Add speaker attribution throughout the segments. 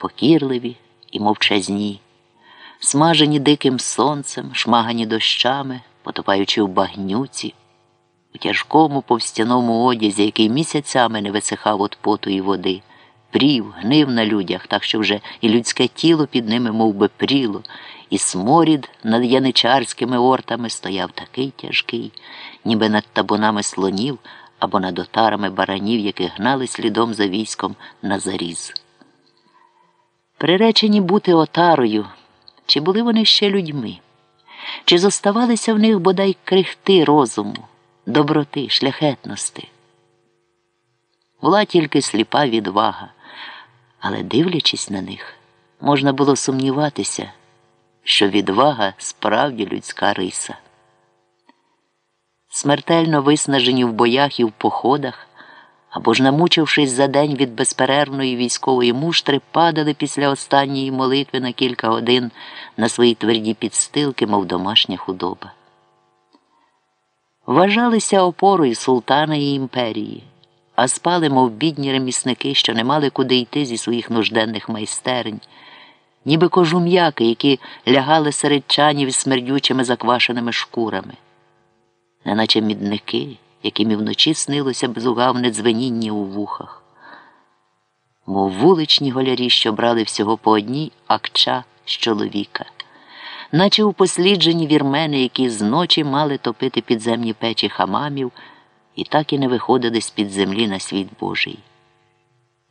Speaker 1: покірливі і мовчазні, смажені диким сонцем, шмагані дощами, потопаючи в багнюці, у тяжкому повстяному одязі, який місяцями не висихав від поту і води, прів, гнив на людях, так що вже і людське тіло під ними мов би, пріло, і сморід над яничарськими ортами стояв такий тяжкий, ніби над табунами слонів або над отарами баранів, які гнали слідом за військом на заріз. Приречені бути отарою, чи були вони ще людьми, чи зоставалися в них бодай крихти розуму, доброти, шляхетності? Була тільки сліпа відвага, але, дивлячись на них, можна було сумніватися, що відвага справді людська риса. Смертельно виснажені в боях і в походах, або ж, намучившись за день від безперервної військової муштри, падали після останньої молитви на кілька годин на свої тверді підстилки, мов домашня худоба. Вважалися опорою султана і імперії, а спали, мов бідні ремісники, що не мали куди йти зі своїх нужденних майстерень, ніби кожум'яки, які лягали серед чанів із смердючими заквашеними шкурами, неначе мідники яким і вночі снилося безугавне дзвеніння у вухах, мов вуличні голярі, що брали всього по одній акча з чоловіка, наче упосліджені вірмени, які зночі мали топити підземні печі хамамів і так і не виходили з під землі на світ Божий.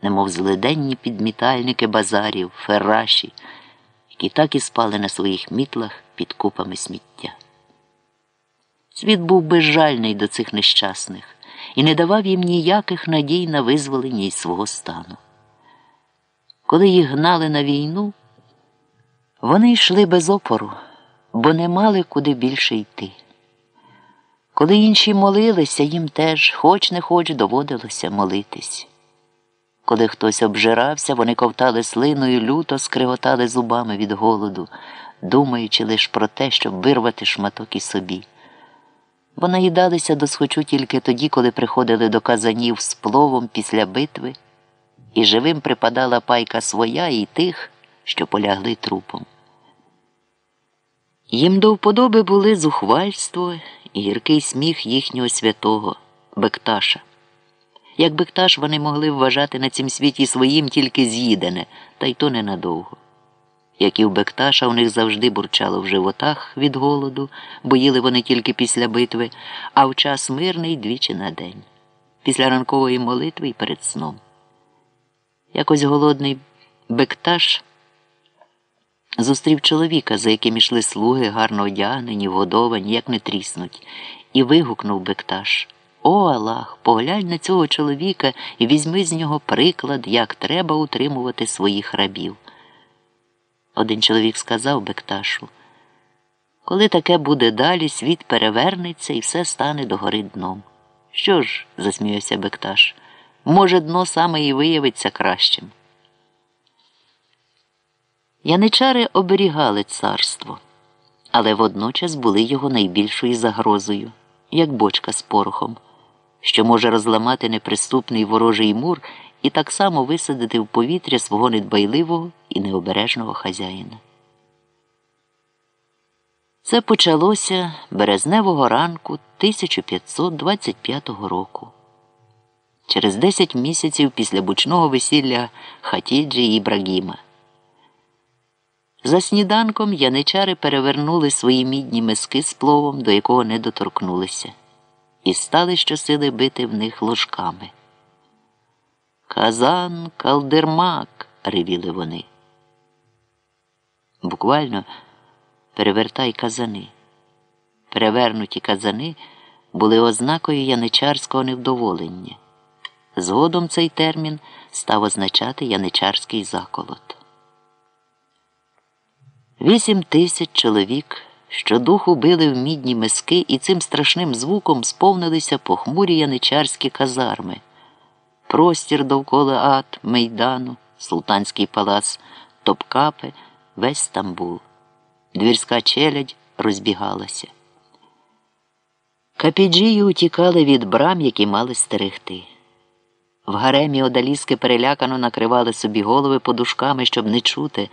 Speaker 1: Немов злиденні підмітальники базарів, ферраші, які так і спали на своїх мітлах під купами сміття. Світ був безжальний до цих нещасних і не давав їм ніяких надій на визволення із свого стану. Коли їх гнали на війну, вони йшли без опору, бо не мали куди більше йти. Коли інші молилися, їм теж, хоч не хоч, доводилося молитись. Коли хтось обжирався, вони ковтали слиною, люто скриготали зубами від голоду, думаючи лише про те, щоб вирвати шматок і собі бо наїдалися до схочу тільки тоді, коли приходили до казанів з пловом після битви, і живим припадала пайка своя і тих, що полягли трупом. Їм до вподоби були зухвальство і гіркий сміх їхнього святого Бекташа. Як Бекташ вони могли вважати на цім світі своїм тільки з'їдене, та й то ненадовго як і в Бекташа у них завжди бурчало в животах від голоду, бо їли вони тільки після битви, а в час мирний двічі на день, після ранкової молитви і перед сном. Якось голодний Бекташ зустрів чоловіка, за яким ішли слуги, гарно одягнені, вгодовані, як не тріснуть, і вигукнув Бекташ. О Аллах, поглянь на цього чоловіка і візьми з нього приклад, як треба утримувати своїх рабів. Один чоловік сказав Бекташу, коли таке буде далі, світ перевернеться і все стане догори дном. Що ж, засміявся Бекташ, може, дно саме і виявиться кращим. Яничари оберігали царство, але водночас були його найбільшою загрозою, як бочка з порохом, що може розламати неприступний ворожий мур і так само висадити в повітря свого недбайливого і необережного хазяїна. Це почалося березневого ранку 1525 року. Через 10 місяців після бучного весілля Хатіджі Ібрагіма. За сніданком яничари перевернули свої мідні миски з пловом, до якого не доторкнулися, і стали щосили бити в них ложками. Казан, калдермак, ревіли вони. Буквально перевертай казани. Перевернуті казани були ознакою яничарського невдоволення. Згодом цей термін став означати яничарський заколот. Вісім тисяч чоловік щодуху били в мідні миски і цим страшним звуком сповнилися похмурі яничарські казарми простір довкола ад, Мейдану, Султанський палац, Топкапи, весь Стамбул. Двірська челядь розбігалася. Капіджії утікали від брам, які мали стерегти. В гаремі одаліски перелякано накривали собі голови подушками, щоб не чути,